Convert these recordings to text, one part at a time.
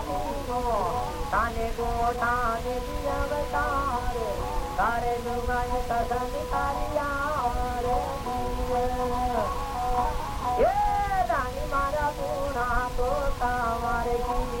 ಪಿಗೋ ತಾನೆ ಗೋ ತಾನೆ ಅವತಾರ ತಾರೆ ದುಮನ ಸದನ ಕಾರಿಯಾರ ಏ ರಾಣಿ ಮಾರಾ ಪೂರ್ಣ ತೋತಾ ಮಾರೆ ಕೀ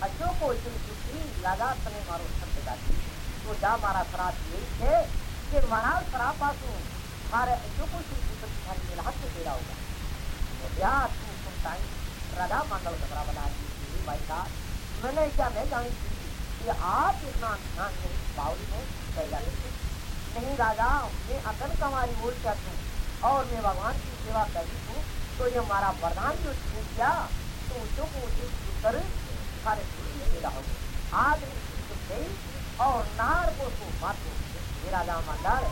टाइम अच्छो को इतनी छुट्टी लगा तने मारो छत गाती तो जा मारा शराब यही थे कि महाराज शराब पासू मारे अच्छो को छुट्टी तो तुम्हारी मेरा हाथ में देरा होगा। तो या तू सुन टाइम राधा मंडल घबरा बना दी। भाई साहब मैंने क्या मैं जानी थी कि आप इतना ध्यान नहीं बावली में कर जाते थे। नहीं राजा मैं अकल कमारी बोल चाहती हूँ और मैं भगवान की सेवा करी हूँ तो ये हमारा वरदान जो छूट गया तो उसको को उसे कर सारे मेरा और नार को तो राजा मंडल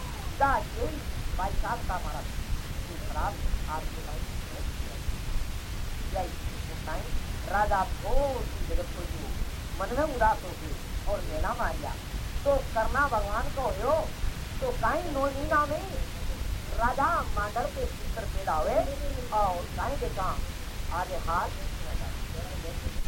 का हमारा खराब आपके राजा बहुत जगत को जो मन में उदास हो गई और मेला मारिया तो करना भगवान को हो तो कहीं नोनीना में राजा मांडल के चित्र पैदा हुए और कहीं देखा आगे हाथ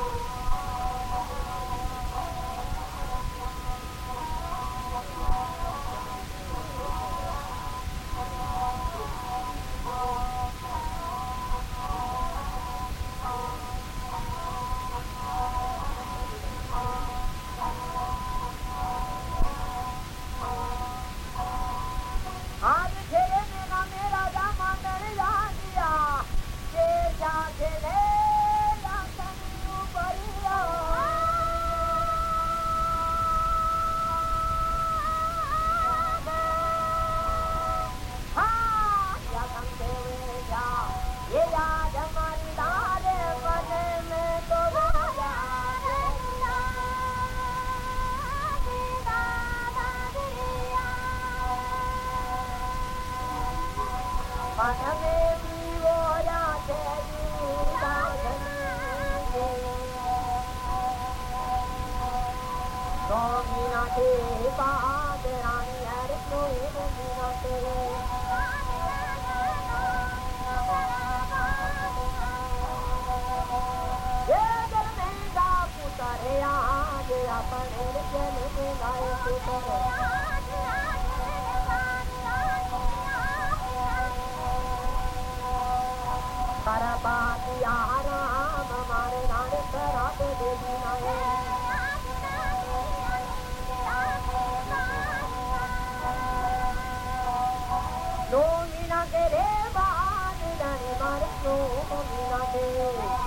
मीना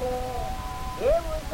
Apple. Everyone.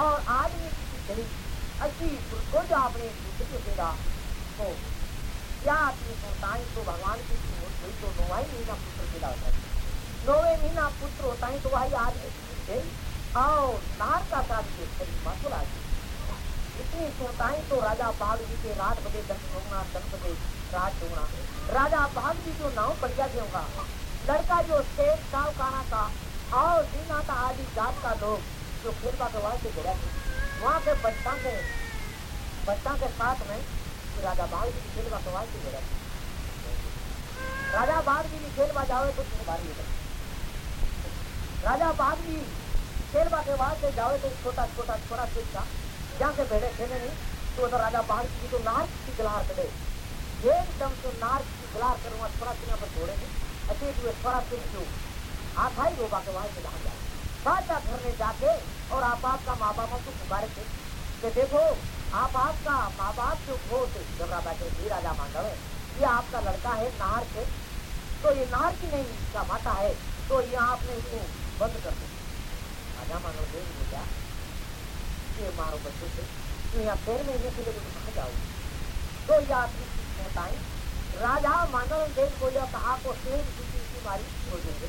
और आदमी अच्छी को जो आपने दूसरे तेरा तो क्या आपने संतान तो भगवान की कोई तो नोवाई महीना पुत्र पैदा होता है नौवे महीना पुत्र होता है तो वही आदमी और नार का कार्य मथुरा इतनी सुनताएँ तो राजा बाघ जी के रात बजे दस होना दस बजे रात होना राजा बाघ जी जो नाव पड़ गया होगा लड़का जो शेख साल काना का और दीना का आदि जात का लोग। जो खेल का गवाह से गिरा वहाँ के बच्चा के बच्चा के साथ में राजा जी की खेल का सवाल की ज़रूरत राजा बाघ जी की खेल जाओ तो तुम्हें भारी हो। राजा बाघ जी खेल के बाद से जाओ तो छोटा छोटा छोटा शिक्षा जहाँ से भेड़े खेले नहीं तो उधर राजा बाघ जी तो नार की गलार करे एकदम से नार की गलार करूँगा थोड़ा सिंह पर छोड़ेंगे अच्छे हुए थोड़ा सिंह क्यों आधा ही रोबा के वहाँ से जहाँ जाए। बादशाह घर में जाके और आप आपका माँ बाप को पुकारे थे कि देखो, आप आपका माँ बाप जो थे जबरा बैठे थे राजा मांडव है, ये आपका लड़का है नार से तो ये नार की नहीं का माता है। तो ये आपने इसको बंद कर दो राजा मांडव देख क्या। ये मारो बच्चे से। तो यहाँ पैर में इन्हें के लिए कहा जाओ तो ये आदमी बताए। राजा मानव देव को यह कहा को शेर की मारी छोड़ देंगे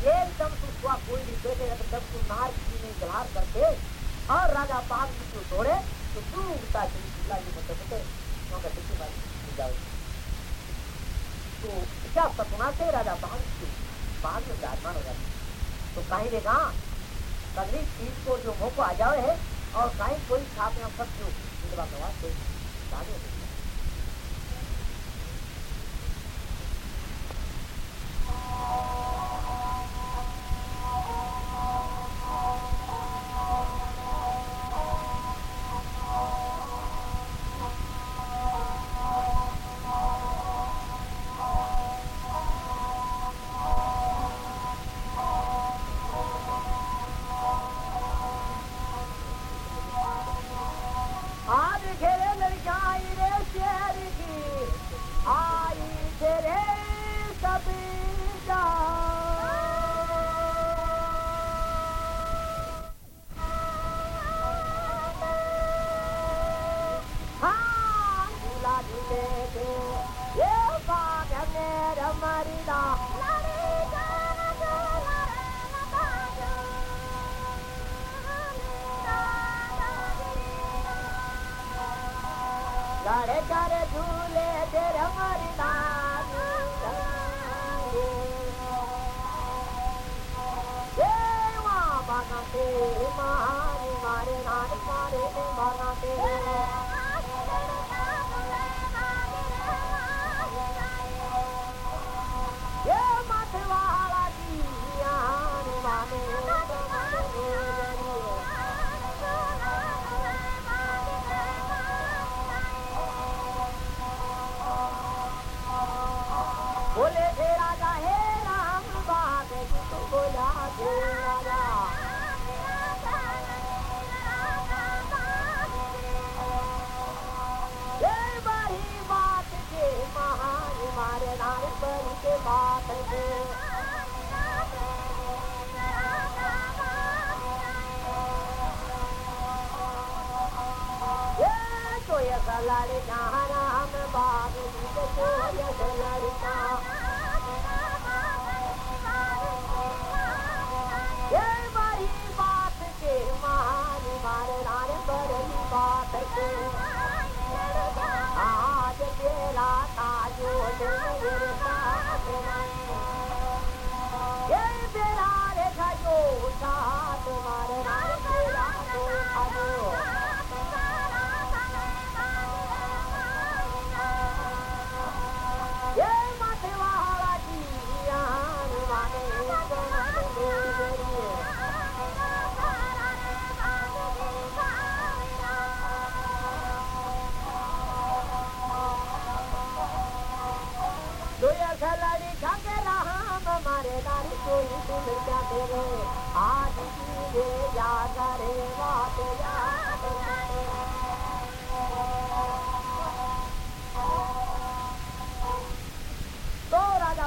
एकदम हुआ कोई भी देखे तू नार की नहीं जलार करके और राजा पाग की तू तोड़े तो तू उगता चली चिल्ला जी बते बते वहाँ का भाई जाओ। तो क्या सपना से राजा पाग की पाग में विराजमान हो जाती तो कहीं देखा कदरी चीज़ को जो मुँह को आ जाए है, और कहीं कोई छाप यहाँ फंस जो विधवा प्रवास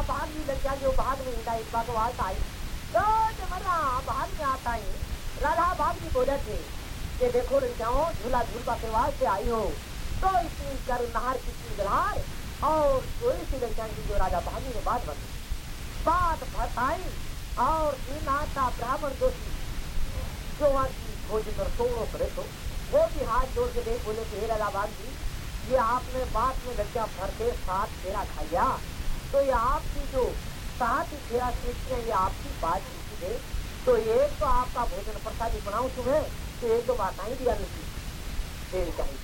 भाग भी लग गया, जो भाग में हिंदा एक बकवास आई। मरा भाग में आता है राधा भाग भी बोले थे कि देखो लड़कियाओं झूला झूल बकवास से आई हो। तो इतनी कर नहार कितनी गलार और थोड़ी सी लड़कियाँ की, जो राजा भागी ने बात बनी। बात बताई और आता ब्राह्मण दोषी, जो वहाँ की खोज कर तोड़ो करे तो वो भी हाथ जोड़ के देख बोले हे राजा भाग ये आपने बात में लड़कियाँ भर के साथ फेरा खाया। तो ये आपकी जो फेरा सीखते हैं, ये आपकी बात सीखी है। तो एक तो आपका भोजन प्रसादी बनाऊँ तुम्हें तो एक दो बाताएँ भी आनी देनी चाहिए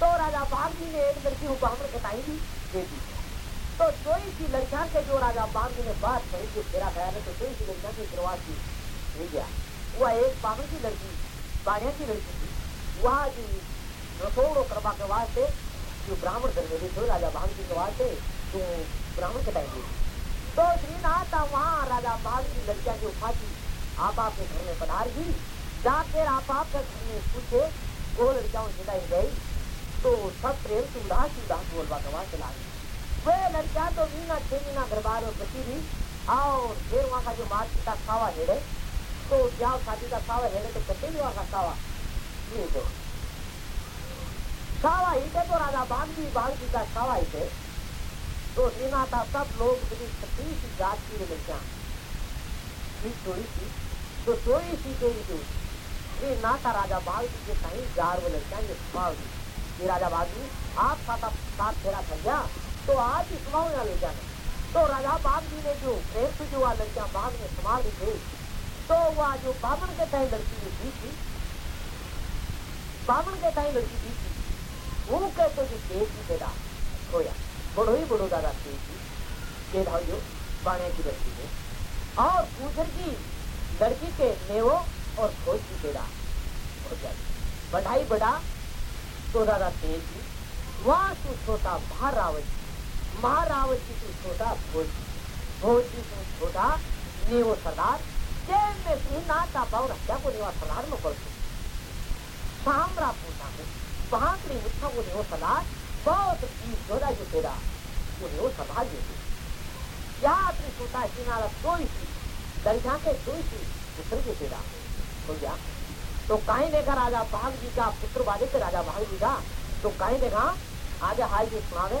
तो राजा बाग जी ने एक लड़की को बताई दी दे दी तो कोई सी लड़कियाँ के जो राजा बाग जी ने बात कही जो फेरा है तो कोई सी लड़कियाँ की शुरुआत की नहीं गया। वह एक ब्राह्मण की लड़की बाढ़िया की लड़की थी। वह जी रसोड़ो करवा के वास्ते, जो ब्राह्मण धर्मेली थे राजा बाग जी के वास्ते तो ब्राह्मण के टाइम तो श्रीनाथ वहाँ राजा बाग की लड़कियाँ जो फाची आप आपके घर में पधार गई। जाकर आप आपके घर में पूछे, वो लड़कियाँ सिलाई गई। तो सब प्रेम से उदास उदास बोलवा गवा चला गई वे लड़कियाँ तो मीना छह महीना घर बार में बची रही। और फिर वहाँ का जो मात पिता सावा हेड़े। तो जाओ शादी का सावा हेड़े तो कटे भी वहाँ का ये तो। सावा ही तो राजा बाग जी बाग जी का सावा ही थे तो श्रीनाथा सब लोग मेरी सी जात की लड़कियाँ थोड़ी सी तो थोड़ी सी गई जो श्रीनाथा राजा बाग जी के कहीं जार लड़कियाँ ये सुमाव दी ये राजा जी आप साथ साथ फेरा कर गया तो आज ही सुमाव यहाँ ले जाना तो राजा बाग जी ने जो प्रेम जो वह लड़कियाँ बाग में संभाल दी थी तो वह जो बामन के टाइम लड़की दी थी बामन के टाइम लड़की दी थी वो कहते जो देश की पैदा होया बड़ो ही बड़ो दादा थी ये भाइयों बाणे की लड़की है। और पूछर की लड़की के नेवो और खोज की हो बढ़ाई बढ़ा तो दादा तेज जी वहाँ तू छोटा महारावत जी महारावत जी तू छोटा भोज। भोज जी तू छोटा नेवो सरदार। जेल में सिंह का बावर हत्या को नेवा सरदार में पड़ सामरा पूछा है। वहाँ की मुठा को नेवो सरदार। बहुत चीज़ जोड़ा जो तेरा उन्हें वो संभाल देते यहाँ अपनी सोता किनारा कोई सी दरिया के कोई सी। पुत्र के तेरा। हो गया तो कहीं देखा राजा भाग जी का पुत्र वाले के राजा भाग जी का। तो कहीं देखा आगे हाल जी, सुनावे।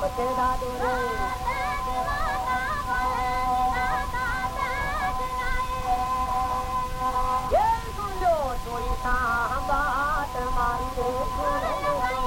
Matilda Dore. 三八的马路。